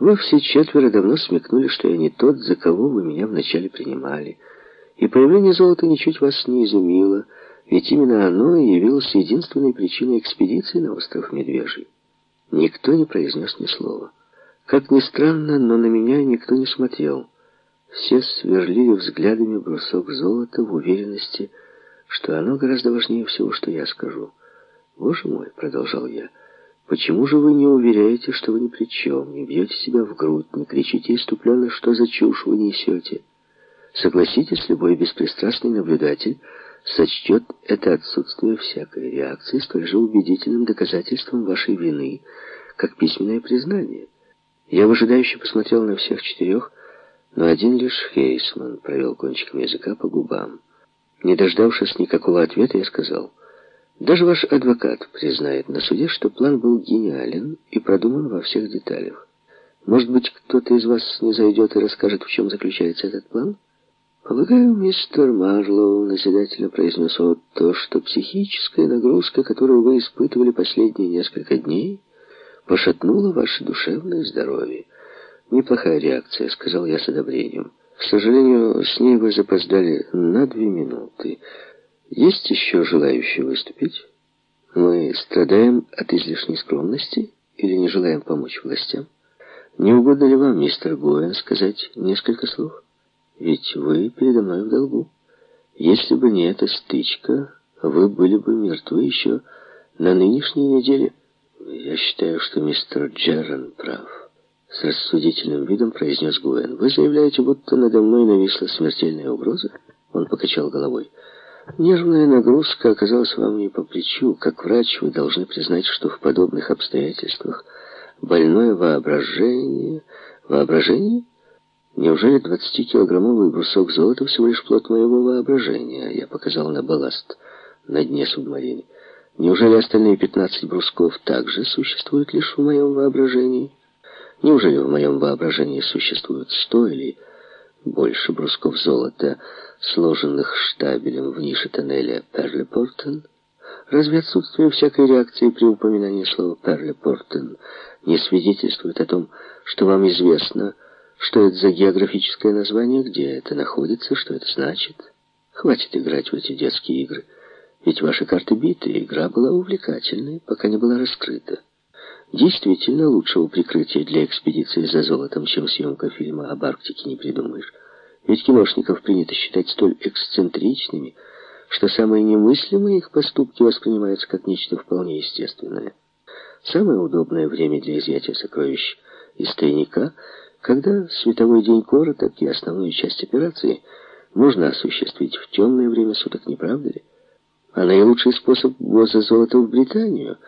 Вы все четверо давно смекнули, что я не тот, за кого вы меня вначале принимали. И появление золота ничуть вас не изумило, ведь именно оно и явилось единственной причиной экспедиции на остров Медвежий. Никто не произнес ни слова. Как ни странно, но на меня никто не смотрел. Все сверлили взглядами брусок золота в уверенности, что оно гораздо важнее всего, что я скажу. «Боже мой!» — продолжал я. «Почему же вы не уверяете, что вы ни при чем, не бьете себя в грудь, не кричите иступленно, что за чушь вы несете? Согласитесь, любой беспристрастный наблюдатель сочтет это отсутствие всякой реакции столь же убедительным доказательством вашей вины, как письменное признание». Я выжидающе посмотрел на всех четырех, но один лишь Хейсман провел кончиком языка по губам. Не дождавшись никакого ответа, я сказал, «Даже ваш адвокат признает на суде, что план был гениален и продуман во всех деталях. Может быть, кто-то из вас не зайдет и расскажет, в чем заключается этот план?» «Полагаю, мистер Марлоу назидательно произнес вот то, что психическая нагрузка, которую вы испытывали последние несколько дней, пошатнула ваше душевное здоровье». «Неплохая реакция», — сказал я с одобрением. «К сожалению, с ней вы запоздали на две минуты. Есть еще желающие выступить? Мы страдаем от излишней скромности или не желаем помочь властям? Не угодно ли вам, мистер Гоэн, сказать несколько слов? Ведь вы передо мной в долгу. Если бы не эта стычка, вы были бы мертвы еще на нынешней неделе. Я считаю, что мистер Джерран прав». С рассудительным видом произнес Гуэн. «Вы заявляете, будто надо мной нависла смертельная угроза?» Он покачал головой. «Нервная нагрузка оказалась вам не по плечу. Как врач вы должны признать, что в подобных обстоятельствах больное воображение... Воображение? Неужели 20-килограммовый брусок золота всего лишь плод моего воображения?» Я показал на балласт на дне субмарины. «Неужели остальные 15 брусков также существуют лишь в моем воображении?» Неужели в моем воображении существует сто или больше брусков золота, сложенных штабелем в нише тоннеля Перлипортен? Разве отсутствие всякой реакции при упоминании слова Перлипортен не свидетельствует о том, что вам известно, что это за географическое название, где это находится, что это значит? Хватит играть в эти детские игры, ведь ваши карты биты, игра была увлекательной, пока не была раскрыта. Действительно, лучшего прикрытия для экспедиции за золотом, чем съемка фильма об Арктике, не придумаешь. Ведь киношников принято считать столь эксцентричными, что самые немыслимые их поступки воспринимаются как нечто вполне естественное. Самое удобное время для изъятия сокровищ из тайника, когда световой день короток и основную часть операции можно осуществить в темное время суток, не правда ли? А наилучший способ ввоза золота в Британию —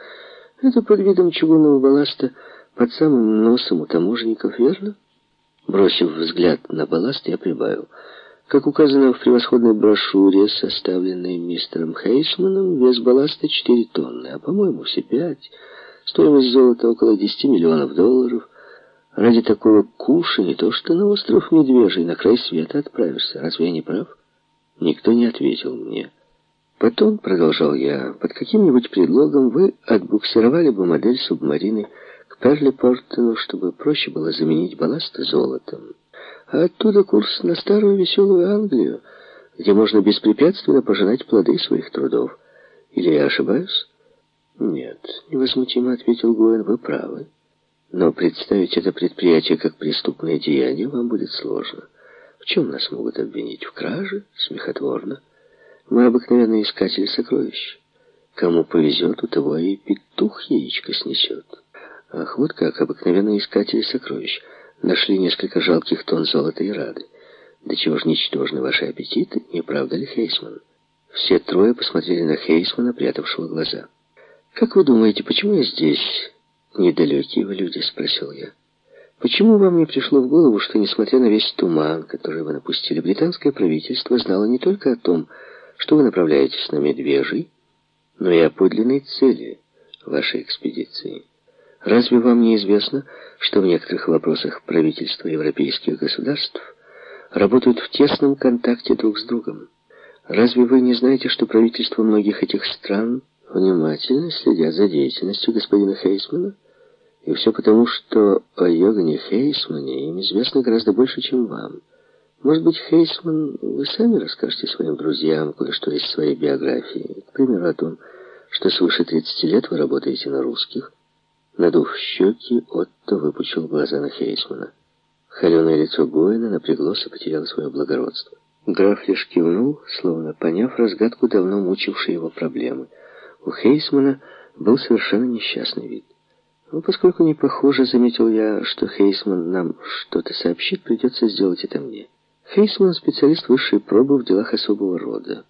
это под видом чугунного балласта под самым носом у таможенников, верно? Бросив взгляд на балласт, я прибавил. Как указано в превосходной брошюре, составленной мистером Хейсманом, вес балласта 4 тонны, а, по-моему, все 5. Стоимость золота около 10 миллионов долларов. Ради такого куша не то что на остров Медвежий, на край света отправишься. Разве я не прав? Никто не ответил мне. Потом, продолжал я, под каким-нибудь предлогом вы отбуксировали бы модель субмарины к Перлипортону, чтобы проще было заменить балласт золотом. А оттуда курс на старую веселую Англию, где можно беспрепятственно пожинать плоды своих трудов. Или я ошибаюсь? Нет, невозмутимо ответил Гуэн, вы правы. Но представить это предприятие как преступное деяние вам будет сложно. В чем нас могут обвинить? В краже? Смехотворно. Мы обыкновенные искатели сокровищ. Кому повезет, у того и петух яичко снесет. Ах, вот как обыкновенные искатели сокровищ нашли несколько жалких тонн золота и рады. Да чего ж ничтожны ваши аппетиты, не правда ли, Хейсман? Все трое посмотрели на Хейсмана, прятавшего глаза. «Как вы думаете, почему я здесь?» «Недалекие вы люди», — спросил я. «Почему вам не пришло в голову, что, несмотря на весь туман, который вы напустили, британское правительство знало не только о том, что вы направляетесь на Медвежий, но и о подлинной цели вашей экспедиции. Разве вам не известно, что в некоторых вопросах правительства европейских государств работают в тесном контакте друг с другом? Разве вы не знаете, что правительства многих этих стран внимательно следят за деятельностью господина Хейсмана? И все потому, что о Йогане Хейсмане им известно гораздо больше, чем вам. Может быть, Хейсман, вы сами расскажете своим друзьям кое-что из своей биографии. К примеру, о том, что свыше 30 лет вы работаете на русских. Надув щеки, Отто выпучил глаза на Хейсмана. Холеное лицо Гоина напряглось и потеряло свое благородство. Граф лишь кивнул, словно поняв разгадку давно мучившей его проблемы. У Хейсмана был совершенно несчастный вид. Ну, поскольку не похоже, заметил я, что Хейсман нам что-то сообщит, придется сделать это мне. Хейсман — специалист высшей пробы в делах особого рода.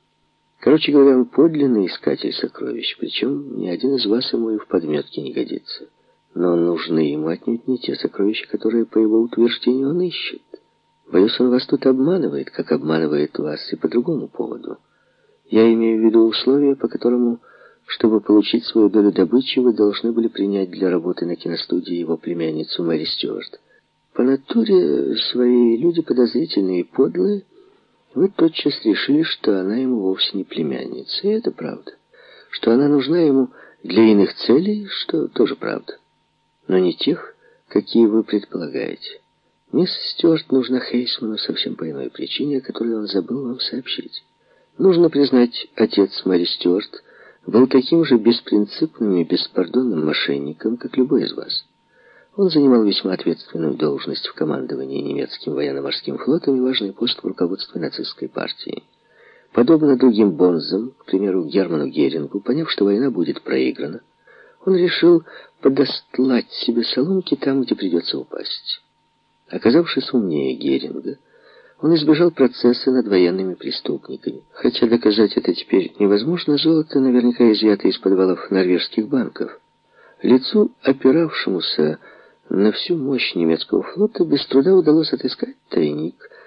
Короче говоря, он подлинный искатель сокровищ, причем ни один из вас ему и в подметке не годится. Но нужны ему отнюдь не те сокровища, которые, по его утверждению, он ищет. Боюсь, он вас тут обманывает, как обманывает вас и по другому поводу. Я имею в виду условия, по которому чтобы получить свою долю добычи, вы должны были принять для работы на киностудии его племянницу Мэри Стюарт. По натуре своей люди подозрительные и подлые, вы тотчас решили, что она ему вовсе не племянница, и это правда. Что она нужна ему для иных целей, что тоже правда. Но не тех, какие вы предполагаете. Мисс Стюарт нужна Хейсману совсем по иной причине, о которой он забыл вам сообщить. Нужно признать, отец Мэри Стюарт — был таким же беспринципным и беспардонным мошенником, как любой из вас. Он занимал весьма ответственную должность в командовании немецким военно-морским флотом и важный пост в руководстве нацистской партии. Подобно другим бонзам, к примеру, Герману Герингу, поняв, что война будет проиграна, он решил подостлать себе соломки там, где придется упасть. Оказавшись умнее Геринга, он избежал процесса над военными преступниками. Хотя доказать это теперь невозможно, золото наверняка изъято из подвалов норвежских банков. Лицу, опиравшемуся на всю мощь немецкого флота, без труда удалось отыскать тайник,